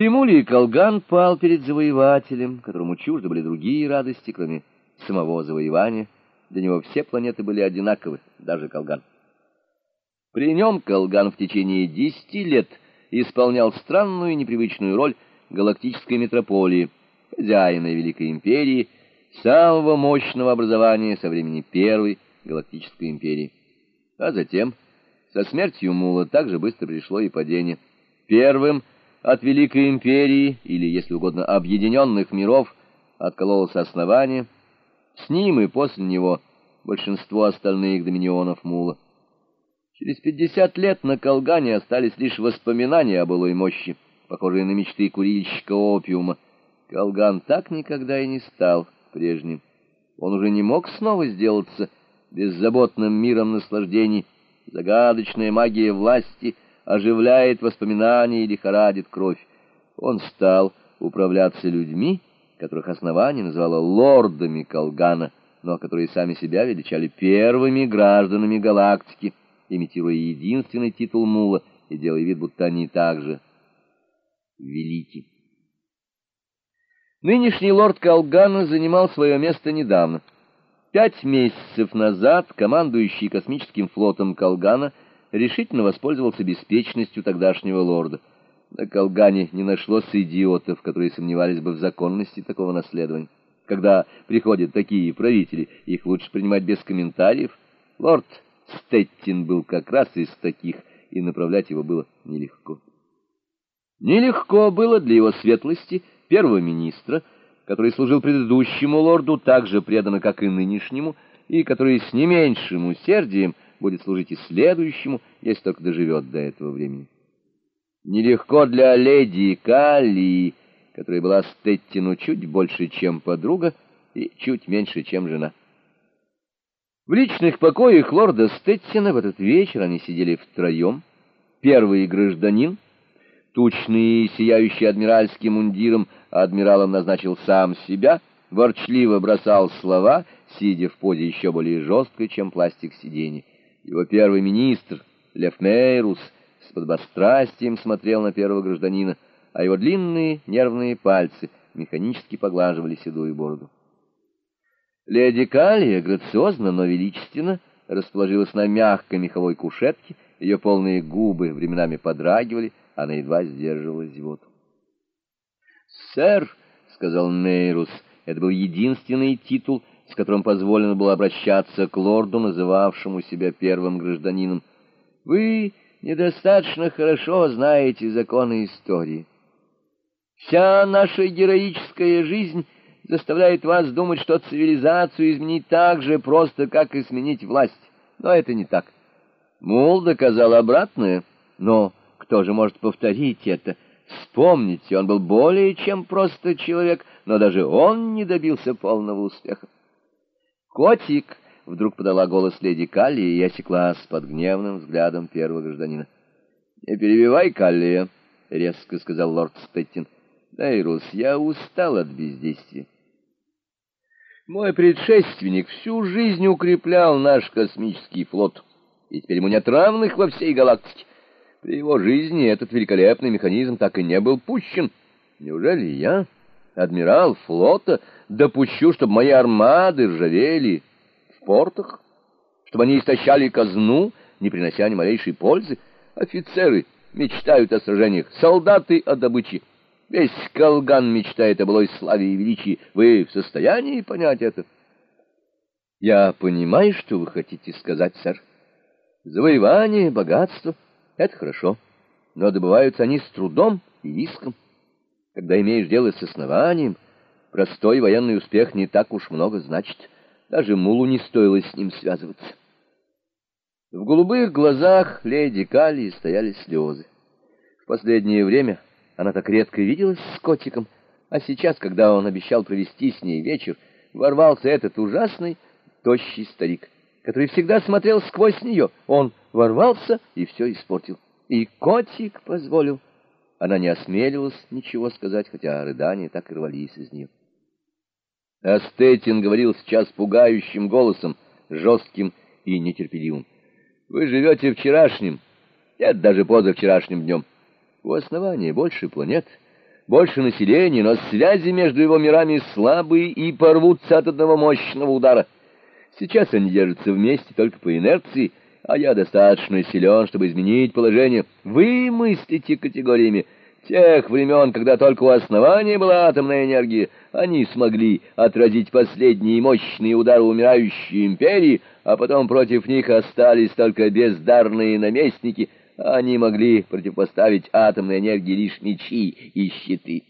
Тимулий Колган пал перед завоевателем, которому чужды были другие радости, кроме самого завоевания. Для него все планеты были одинаковы, даже Колган. При нем Колган в течение десяти лет исполнял странную и непривычную роль галактической метрополии, хозяина Великой Империи, самого мощного образования со времени Первой Галактической Империи. А затем, со смертью Мула, также быстро пришло и падение. Первым — от Великой Империи, или, если угодно, объединенных миров, откололось основание, с ним и после него большинство остальных доминионов Мула. Через пятьдесят лет на Колгане остались лишь воспоминания о былой мощи, похожие на мечты курильщика опиума. Колган так никогда и не стал прежним. Он уже не мог снова сделаться беззаботным миром наслаждений. Загадочная магия власти — оживляет воспоминания и лихорадит кровь. Он стал управляться людьми, которых основание называло лордами Колгана, но которые сами себя величали первыми гражданами галактики, имитируя единственный титул Мула и делая вид, будто они также велики. Нынешний лорд Колгана занимал свое место недавно. Пять месяцев назад командующий космическим флотом Колгана — решительно воспользовался беспечностью тогдашнего лорда. На Колгане не нашлось идиотов, которые сомневались бы в законности такого наследования. Когда приходят такие правители, их лучше принимать без комментариев. Лорд Стеттин был как раз из таких, и направлять его было нелегко. Нелегко было для его светлости, первого министра, который служил предыдущему лорду так же преданно, как и нынешнему, и который с не меньшим усердием будет служить и следующему, если только доживет до этого времени. Нелегко для леди Калли, которая была Стеттину чуть больше, чем подруга, и чуть меньше, чем жена. В личных покоях лорда Стеттина в этот вечер они сидели втроем. Первый гражданин, тучный и сияющий адмиральским мундиром, адмиралом назначил сам себя, ворчливо бросал слова, сидя в позе еще более жесткой, чем пластик сиденья. Его первый министр, Лев Мейрус, с подбострастием смотрел на первого гражданина, а его длинные нервные пальцы механически поглаживали седую бороду. Леди Калия грациозно, но величественно расположилась на мягкой меховой кушетке, ее полные губы временами подрагивали, она едва сдерживала зевоту. «Сэр», — сказал Нейрус, — это был единственный титул, с которым позволено было обращаться к лорду, называвшему себя первым гражданином. «Вы недостаточно хорошо знаете законы истории. Вся наша героическая жизнь заставляет вас думать, что цивилизацию изменить так же просто, как и сменить власть. Но это не так. Мул доказал обратное, но кто же может повторить это?» Вспомните, он был более чем просто человек, но даже он не добился полного успеха. «Котик!» — вдруг подала голос леди Калли, и осеклась под гневным взглядом первого гражданина. «Не перебивай, Калли!» — резко сказал лорд Стеттин. «Нейрус, я устал от бездействия. Мой предшественник всю жизнь укреплял наш космический флот, и теперь ему нет равных во всей галактике. При его жизни этот великолепный механизм так и не был пущен. Неужели я...» адмирал флота, допущу, чтобы мои армады ржавели в портах, чтобы они истощали казну, не принося ни малейшей пользы. Офицеры мечтают о сражениях, солдаты — о добыче. Весь Колган мечтает о былой славе и величии. Вы в состоянии понять это? Я понимаю, что вы хотите сказать, сэр. Завоевание, богатство — это хорошо, но добываются они с трудом и риском. Когда имеешь дело с основанием, простой военный успех не так уж много значит. Даже Мулу не стоило с ним связываться. В голубых глазах леди Калии стояли слезы. В последнее время она так редко виделась с котиком, а сейчас, когда он обещал провести с ней вечер, ворвался этот ужасный, тощий старик, который всегда смотрел сквозь нее. Он ворвался и все испортил. И котик позволил. Она не осмеливалась ничего сказать, хотя рыдания так и рвались из нее. Астетин говорил сейчас пугающим голосом, жестким и нетерпеливым. «Вы живете вчерашним, нет, даже позавчерашним днем. У основания больше планет, больше населения, но связи между его мирами слабые и порвутся от одного мощного удара. Сейчас они держатся вместе только по инерции, а я достаточно силен, чтобы изменить положение. Вы мыслите категориями тех времен, когда только у основания была атомная энергия. Они смогли отразить последние мощные удары умирающей империи, а потом против них остались только бездарные наместники — они могли противопоставить атомной энергии лишь мечи и щиты.